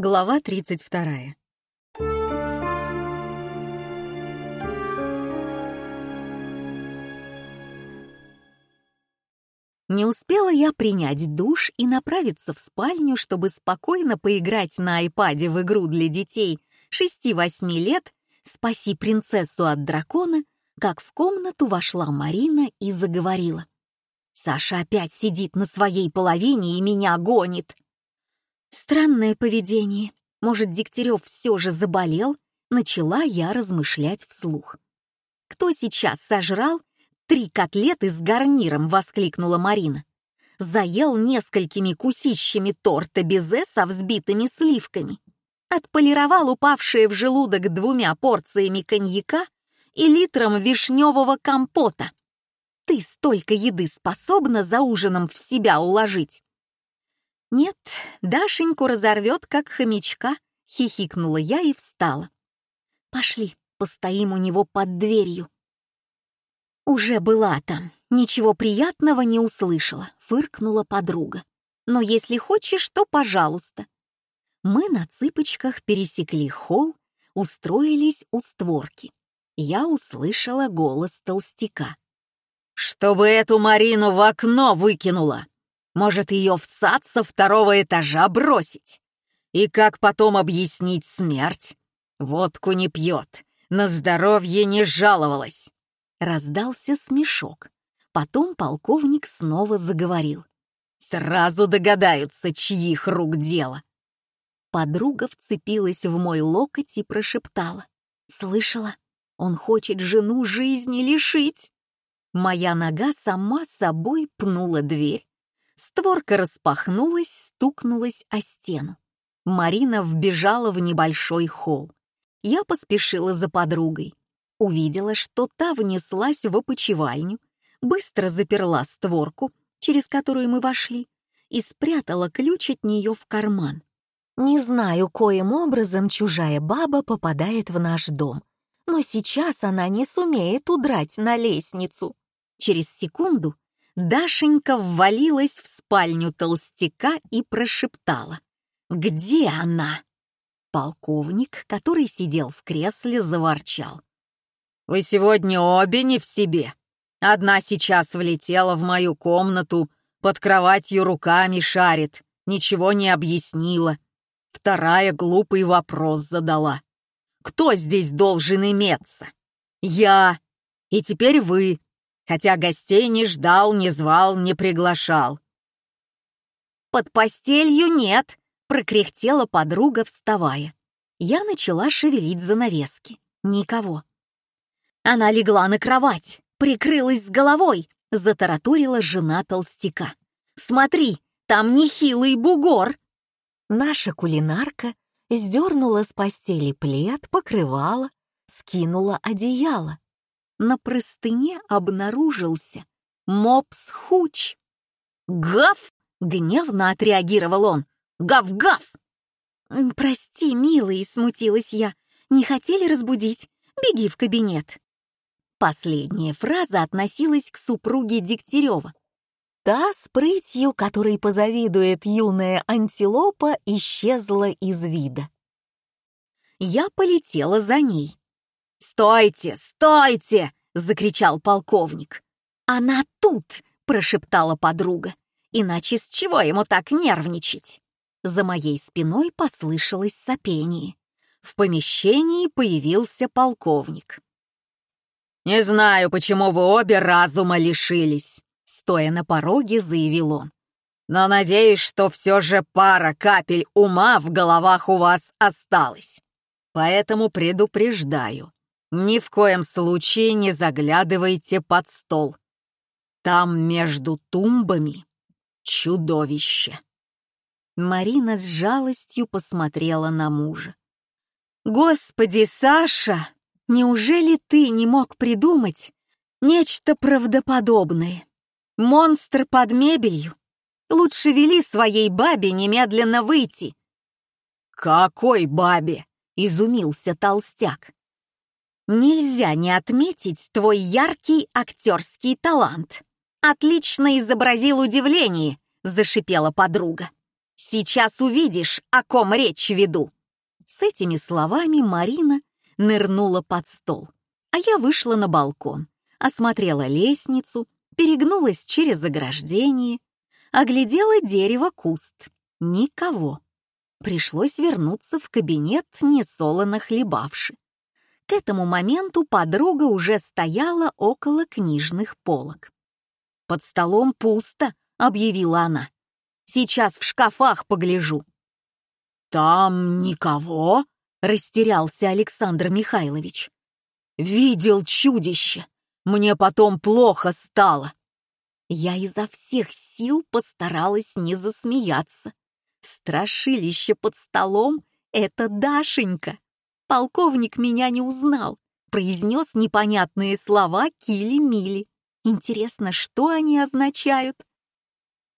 Глава 32. Не успела я принять душ и направиться в спальню, чтобы спокойно поиграть на айпаде в игру для детей 6-8 лет «Спаси принцессу от дракона», как в комнату вошла Марина и заговорила. «Саша опять сидит на своей половине и меня гонит». Странное поведение. Может, Дегтярев все же заболел? Начала я размышлять вслух. Кто сейчас сожрал «Три котлеты с гарниром!» — воскликнула Марина. Заел несколькими кусищами торта безе со взбитыми сливками. Отполировал упавшие в желудок двумя порциями коньяка и литром вишневого компота. Ты столько еды способна за ужином в себя уложить. Нет, Дашеньку разорвет, как хомячка, хихикнула я и встала. Пошли, постоим у него под дверью. «Уже была там, ничего приятного не услышала», — фыркнула подруга. «Но если хочешь, то пожалуйста». Мы на цыпочках пересекли холл, устроились у створки. Я услышала голос толстяка. «Чтобы эту Марину в окно выкинула! Может, ее в сад со второго этажа бросить? И как потом объяснить смерть? Водку не пьет, на здоровье не жаловалась. Раздался смешок. Потом полковник снова заговорил. «Сразу догадаются, чьих рук дело!» Подруга вцепилась в мой локоть и прошептала. «Слышала? Он хочет жену жизни лишить!» Моя нога сама собой пнула дверь. Створка распахнулась, стукнулась о стену. Марина вбежала в небольшой холл. Я поспешила за подругой увидела, что та внеслась в опочивальню, быстро заперла створку, через которую мы вошли, и спрятала ключ от нее в карман. Не знаю, коим образом чужая баба попадает в наш дом, но сейчас она не сумеет удрать на лестницу. Через секунду Дашенька ввалилась в спальню толстяка и прошептала. «Где она?» Полковник, который сидел в кресле, заворчал. Вы сегодня обе не в себе. Одна сейчас влетела в мою комнату, под кроватью руками шарит, ничего не объяснила. Вторая глупый вопрос задала. Кто здесь должен иметься? Я. И теперь вы, хотя гостей не ждал, не звал, не приглашал. «Под постелью нет», — прокряхтела подруга, вставая. Я начала шевелить занавески. Никого. Она легла на кровать, прикрылась с головой, затараторила жена толстяка. «Смотри, там нехилый бугор!» Наша кулинарка сдернула с постели плед, покрывала, скинула одеяло. На простыне обнаружился мопс-хуч. «Гав!» — гневно отреагировал он. «Гав-гав!» «Прости, милый», — смутилась я. «Не хотели разбудить? Беги в кабинет». Последняя фраза относилась к супруге Дегтярева. Та с прытью, которой позавидует юная антилопа, исчезла из вида. Я полетела за ней. «Стойте, стойте!» — закричал полковник. «Она тут!» — прошептала подруга. «Иначе с чего ему так нервничать?» За моей спиной послышалось сопение. В помещении появился полковник. «Не знаю, почему вы обе разума лишились», — стоя на пороге, заявил он. «Но надеюсь, что все же пара капель ума в головах у вас осталась. Поэтому предупреждаю, ни в коем случае не заглядывайте под стол. Там между тумбами чудовище». Марина с жалостью посмотрела на мужа. «Господи, Саша!» Неужели ты не мог придумать нечто правдоподобное? Монстр под мебелью? Лучше вели своей бабе немедленно выйти. «Какой бабе?» — изумился толстяк. «Нельзя не отметить твой яркий актерский талант. Отлично изобразил удивление», — зашипела подруга. Сейчас увидишь, о ком речь веду!» С этими словами Марина нырнула под стол, а я вышла на балкон, осмотрела лестницу, перегнулась через ограждение, оглядела дерево-куст. Никого. Пришлось вернуться в кабинет, несолоно хлебавши. К этому моменту подруга уже стояла около книжных полок. «Под столом пусто», — объявила она. «Сейчас в шкафах погляжу». «Там никого?» — растерялся Александр Михайлович. «Видел чудище. Мне потом плохо стало». Я изо всех сил постаралась не засмеяться. Страшилище под столом — это Дашенька. Полковник меня не узнал, произнес непонятные слова Кили-Мили. Интересно, что они означают?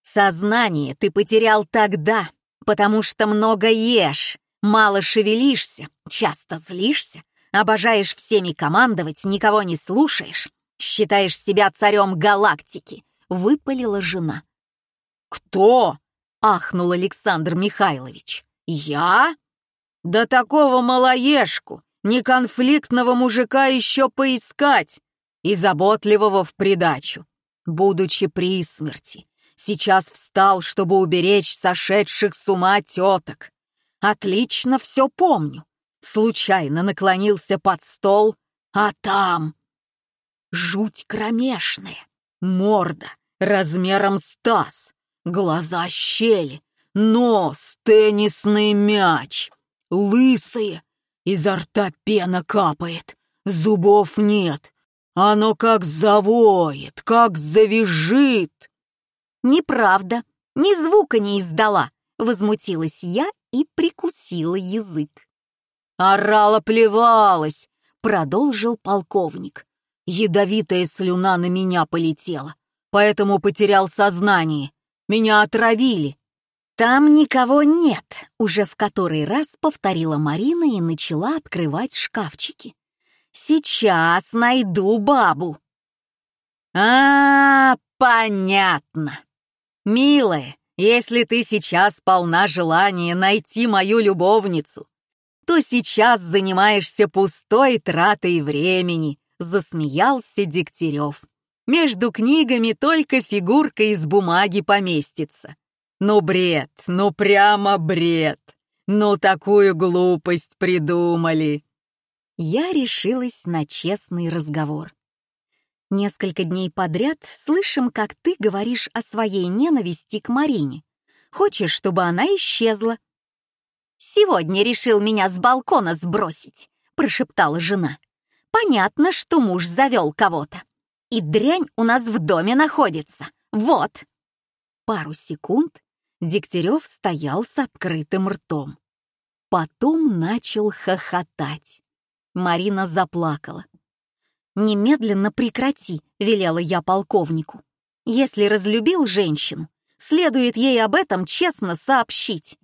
Сознание ты потерял тогда, потому что много ешь, мало шевелишься, часто злишься, обожаешь всеми командовать, никого не слушаешь, считаешь себя царем галактики, выпалила жена. «Кто?» — ахнул Александр Михайлович. «Я? Да такого малоежку, неконфликтного мужика еще поискать и заботливого в придачу. Будучи при смерти, сейчас встал, чтобы уберечь сошедших с ума теток. Отлично все помню. Случайно наклонился под стол, а там... Жуть кромешная, морда размером с таз, глаза щели, нос, теннисный мяч, лысые, изо рта пена капает, зубов нет, оно как завоет, как завяжет. Неправда, ни звука не издала, возмутилась я и прикусила язык. Орала-плевалась, продолжил полковник. Ядовитая слюна на меня полетела поэтому потерял сознание. Меня отравили. Там никого нет, уже в который раз повторила Марина и начала открывать шкафчики. Сейчас найду бабу. А, -а, -а понятно. Милая, если ты сейчас полна желания найти мою любовницу, то сейчас занимаешься пустой тратой времени, засмеялся Дегтярев. Между книгами только фигурка из бумаги поместится. Ну бред, ну прямо бред. Ну такую глупость придумали. Я решилась на честный разговор. Несколько дней подряд слышим, как ты говоришь о своей ненависти к Марине. Хочешь, чтобы она исчезла. «Сегодня решил меня с балкона сбросить», — прошептала жена. «Понятно, что муж завел кого-то. И дрянь у нас в доме находится. Вот!» Пару секунд Дегтярев стоял с открытым ртом. Потом начал хохотать. Марина заплакала. «Немедленно прекрати», — велела я полковнику. «Если разлюбил женщину, следует ей об этом честно сообщить».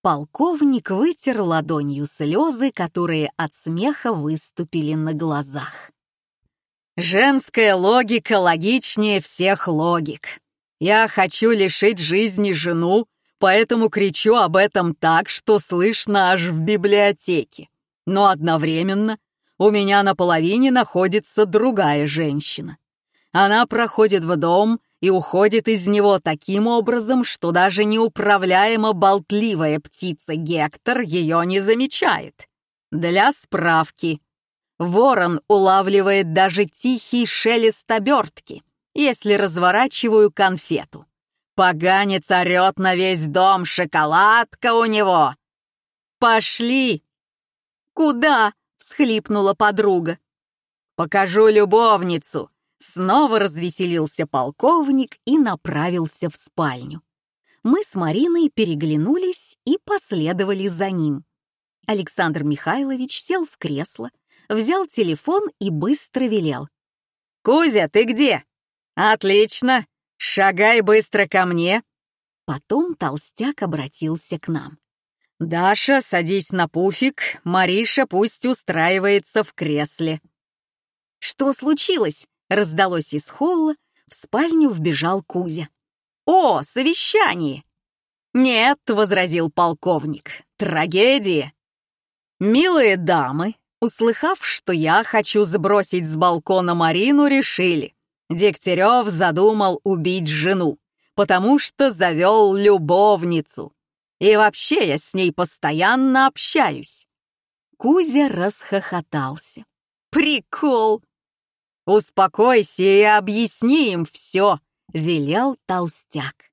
Полковник вытер ладонью слезы, которые от смеха выступили на глазах. Женская логика логичнее всех логик. Я хочу лишить жизни жену, поэтому кричу об этом так, что слышно аж в библиотеке. Но одновременно у меня на половине находится другая женщина. Она проходит в дом и уходит из него таким образом, что даже неуправляемо болтливая птица Гектор ее не замечает. Для справки, Ворон улавливает даже тихий шелест обертки, если разворачиваю конфету. Поганец орет на весь дом, шоколадка у него. «Пошли!» «Куда?» — всхлипнула подруга. «Покажу любовницу!» Снова развеселился полковник и направился в спальню. Мы с Мариной переглянулись и последовали за ним. Александр Михайлович сел в кресло, взял телефон и быстро велел. «Кузя, ты где?» «Отлично! Шагай быстро ко мне!» Потом толстяк обратился к нам. «Даша, садись на пуфик, Мариша пусть устраивается в кресле». «Что случилось?» — раздалось из холла, в спальню вбежал Кузя. «О, совещание!» «Нет», — возразил полковник, — «трагедия». Милые дамы, услыхав, что я хочу сбросить с балкона Марину, решили. Дегтярев задумал убить жену, потому что завел любовницу. И вообще я с ней постоянно общаюсь. Кузя расхохотался. «Прикол!» «Успокойся и объясни им все», — велел толстяк.